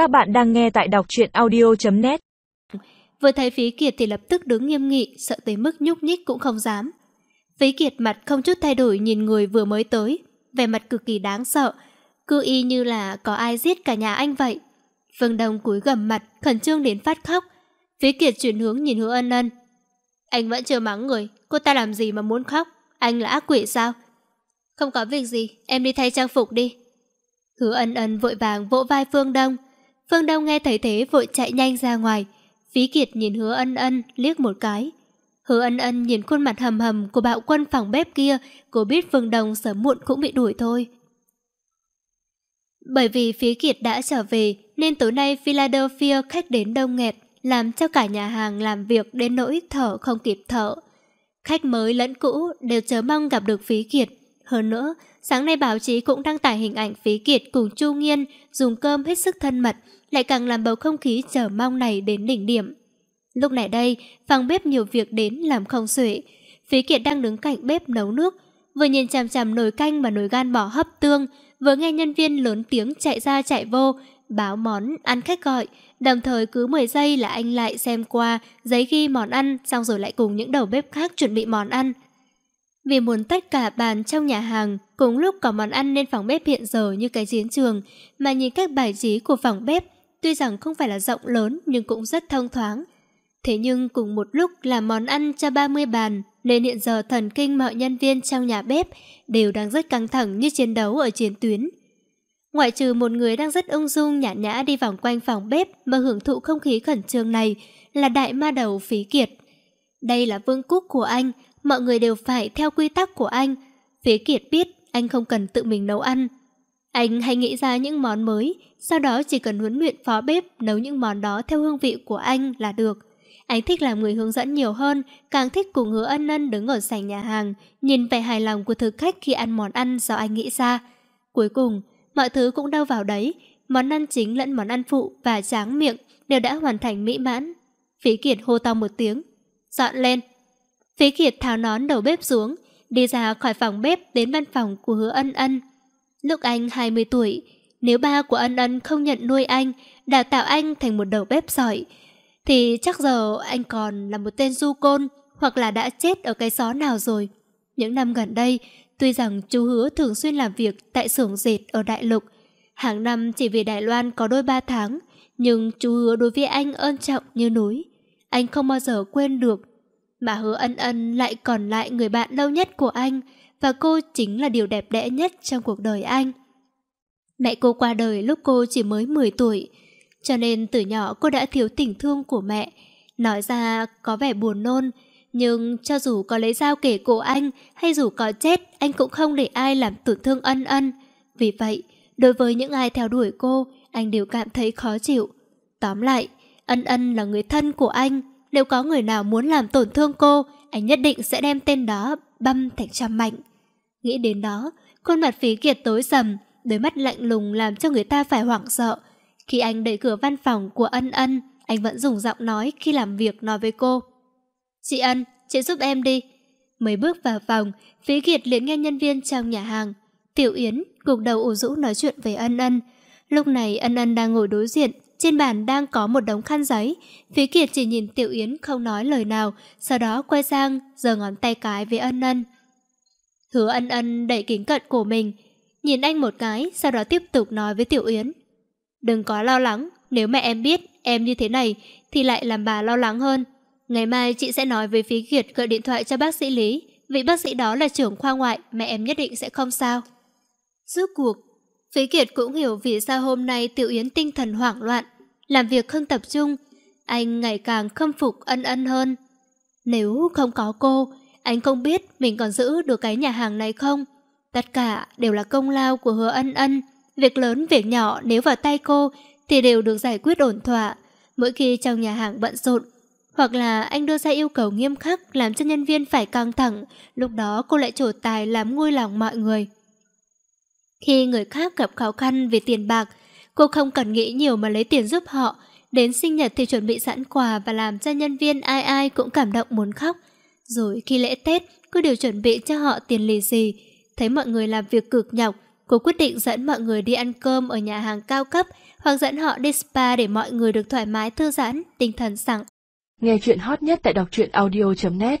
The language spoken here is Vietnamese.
Các bạn đang nghe tại đọc truyện audio.net Vừa thấy Phí Kiệt thì lập tức đứng nghiêm nghị, sợ tới mức nhúc nhích cũng không dám. Phí Kiệt mặt không chút thay đổi nhìn người vừa mới tới, vẻ mặt cực kỳ đáng sợ, cứ y như là có ai giết cả nhà anh vậy. Vương Đông cúi gầm mặt, khẩn trương đến phát khóc. Phí Kiệt chuyển hướng nhìn hứa ân ân. Anh vẫn chưa mắng người, cô ta làm gì mà muốn khóc? Anh là ác quỷ sao? Không có việc gì, em đi thay trang phục đi. Hứa ân ân vội vàng vỗ vai Phương Đông. Phương Đông nghe thấy thế vội chạy nhanh ra ngoài. Phí Kiệt nhìn hứa ân ân liếc một cái. Hứa ân ân nhìn khuôn mặt hầm hầm của bạo quân phòng bếp kia, cô biết Phương Đông sớm muộn cũng bị đuổi thôi. Bởi vì Phí Kiệt đã trở về, nên tối nay Philadelphia khách đến đông nghẹt, làm cho cả nhà hàng làm việc đến nỗi thở không kịp thở. Khách mới lẫn cũ đều chờ mong gặp được Phí Kiệt. Hơn nữa, sáng nay báo chí cũng đăng tải hình ảnh Phí Kiệt cùng Chu Nghiên dùng cơm hết sức thân mật, lại càng làm bầu không khí chờ mong này đến đỉnh điểm. Lúc này đây, phòng bếp nhiều việc đến làm không xuể. Phí Kiệt đang đứng cạnh bếp nấu nước, vừa nhìn chằm chằm nồi canh và nồi gan bò hấp tương, vừa nghe nhân viên lớn tiếng chạy ra chạy vô, báo món ăn khách gọi, đồng thời cứ 10 giây là anh lại xem qua giấy ghi món ăn xong rồi lại cùng những đầu bếp khác chuẩn bị món ăn. Vì muốn tất cả bàn trong nhà hàng cùng lúc có món ăn nên phòng bếp hiện giờ như cái diễn trường, mà nhìn các bài trí của phòng bếp, tuy rằng không phải là rộng lớn nhưng cũng rất thông thoáng. Thế nhưng cùng một lúc là món ăn cho 30 bàn, nên hiện giờ thần kinh mọi nhân viên trong nhà bếp đều đang rất căng thẳng như chiến đấu ở chiến tuyến. Ngoại trừ một người đang rất ung dung nhã nhã đi vòng quanh phòng bếp mà hưởng thụ không khí khẩn trương này là đại ma đầu phí kiệt. Đây là vương quốc của anh, mọi người đều phải theo quy tắc của anh. Phí kiệt biết anh không cần tự mình nấu ăn. Anh hay nghĩ ra những món mới, sau đó chỉ cần huấn luyện phó bếp nấu những món đó theo hương vị của anh là được. Anh thích làm người hướng dẫn nhiều hơn, càng thích cùng hứa ân ân đứng ở sảnh nhà hàng, nhìn vẻ hài lòng của thực khách khi ăn món ăn do anh nghĩ ra. Cuối cùng, mọi thứ cũng đâu vào đấy, món ăn chính lẫn món ăn phụ và tráng miệng đều đã hoàn thành mỹ mãn. Phí Kiệt hô to một tiếng, dọn lên. Phí Kiệt tháo nón đầu bếp xuống, đi ra khỏi phòng bếp đến văn phòng của hứa ân ân. Lúc anh 20 tuổi, nếu ba của ân ân không nhận nuôi anh, đào tạo anh thành một đầu bếp giỏi, thì chắc giờ anh còn là một tên du côn hoặc là đã chết ở cái xó nào rồi. Những năm gần đây, tuy rằng chú hứa thường xuyên làm việc tại xưởng dệt ở Đại Lục, hàng năm chỉ về Đài Loan có đôi ba tháng, nhưng chú hứa đối với anh ơn trọng như núi. Anh không bao giờ quên được, mà hứa ân ân lại còn lại người bạn lâu nhất của anh, và cô chính là điều đẹp đẽ nhất trong cuộc đời anh. Mẹ cô qua đời lúc cô chỉ mới 10 tuổi, cho nên từ nhỏ cô đã thiếu tình thương của mẹ. Nói ra có vẻ buồn nôn, nhưng cho dù có lấy dao kể cổ anh hay dù có chết, anh cũng không để ai làm tổn thương ân ân. Vì vậy, đối với những ai theo đuổi cô, anh đều cảm thấy khó chịu. Tóm lại, ân ân là người thân của anh. Nếu có người nào muốn làm tổn thương cô, anh nhất định sẽ đem tên đó băm thành trăm mạnh. Nghĩ đến đó, khuôn mặt phí kiệt tối sầm, đôi mắt lạnh lùng làm cho người ta phải hoảng sợ. Khi anh đẩy cửa văn phòng của ân ân, anh vẫn dùng giọng nói khi làm việc nói với cô. Chị Ân, chị giúp em đi. mới bước vào phòng, Phí Kiệt liền nghe nhân viên trong nhà hàng. Tiểu Yến, gục đầu ủ rũ nói chuyện về ân ân. Lúc này ân ân đang ngồi đối diện, trên bàn đang có một đống khăn giấy. Phí Kiệt chỉ nhìn Tiểu Yến không nói lời nào, sau đó quay sang, giơ ngón tay cái với ân ân. Hứa ân ân đẩy kính cận của mình, nhìn anh một cái, sau đó tiếp tục nói với Tiểu Yến. Đừng có lo lắng, nếu mẹ em biết em như thế này thì lại làm bà lo lắng hơn. Ngày mai chị sẽ nói với Phí Kiệt gọi điện thoại cho bác sĩ Lý. Vị bác sĩ đó là trưởng khoa ngoại, mẹ em nhất định sẽ không sao. Rốt cuộc, Phí Kiệt cũng hiểu vì sao hôm nay Tiểu Yến tinh thần hoảng loạn, làm việc không tập trung. Anh ngày càng khâm phục ân ân hơn. Nếu không có cô, anh không biết mình còn giữ được cái nhà hàng này không. Tất cả đều là công lao của hứa ân ân. Việc lớn, việc nhỏ nếu vào tay cô thì đều được giải quyết ổn thỏa. Mỗi khi trong nhà hàng bận rộn, hoặc là anh đưa ra yêu cầu nghiêm khắc làm cho nhân viên phải căng thẳng, lúc đó cô lại trổ tài làm nguôi lòng mọi người. Khi người khác gặp khó khăn về tiền bạc, cô không cần nghĩ nhiều mà lấy tiền giúp họ. Đến sinh nhật thì chuẩn bị sẵn quà và làm cho nhân viên ai ai cũng cảm động muốn khóc. Rồi khi lễ Tết, cô đều chuẩn bị cho họ tiền lì xì. Thấy mọi người làm việc cực nhọc, Cô quyết định dẫn mọi người đi ăn cơm ở nhà hàng cao cấp hoặc dẫn họ đi spa để mọi người được thoải mái thư giãn, tinh thần sảng. Nghe chuyện hot nhất tại đọc truyện audio.net